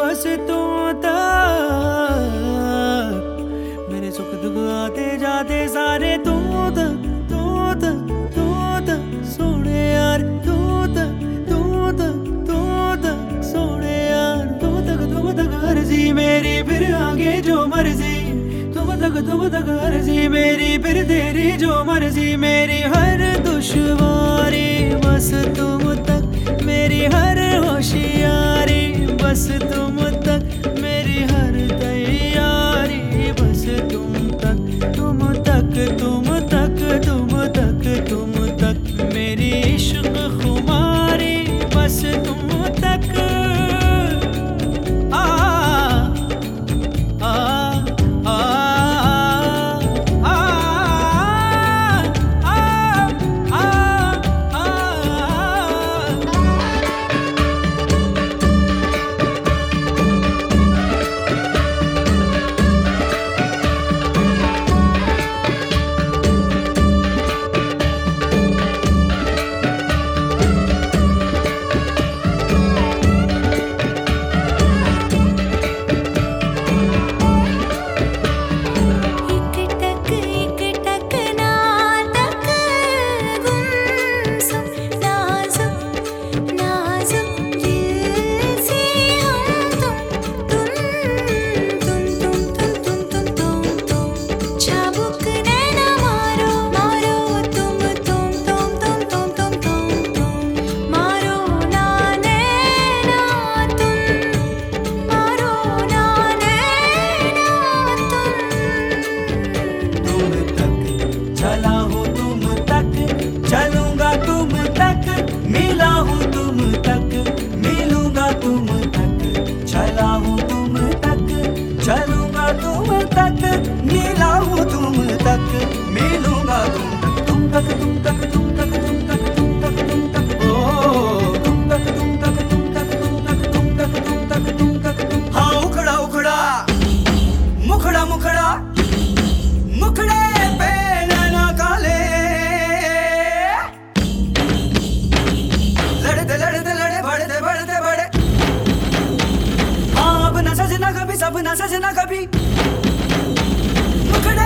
तुम तक। मेरे सुख दुख आते जाते सारे तू तक तू तक तू तक सोने यार, तू तक तू तक तू तक सोने यार। तुम तक तुम तक अर्जी मेरी, फिर आगे जो मर्ज़ी। तुम तक तुम तक अर्जी मेरी, फिर तेरी जो मर्ज़ी। मेरी हर दुश्वारी बस तुम तक, मेरी हर ऐसा से ना कभी। पकड़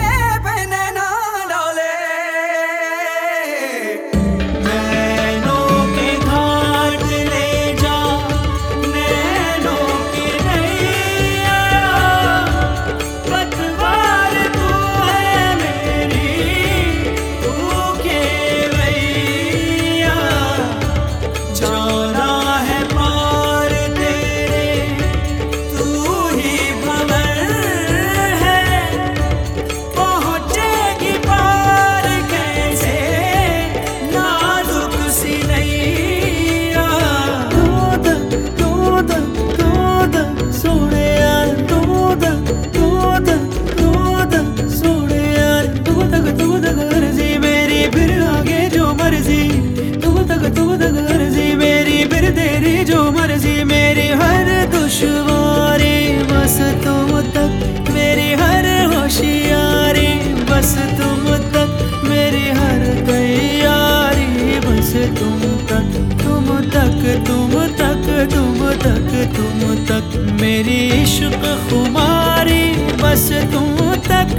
दुश्वारी बस तुम तक मेरी हर होशियारी, बस तुम तक मेरी हर तैयारी, बस तुम तक तुम तक तुम तक तुम तक तुम तक मेरी इश्क खुमारी, बस तुम तक।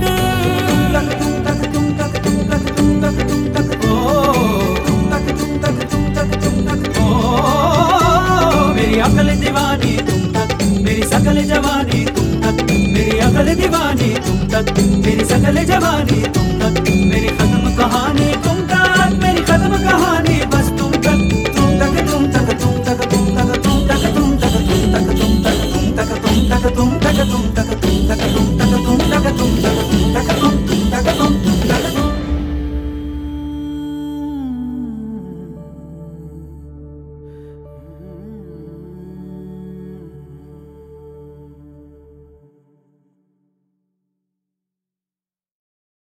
तुम तक तुम तक ओ, मेरी अकल तक मेरी सकल जवानी तुम तक।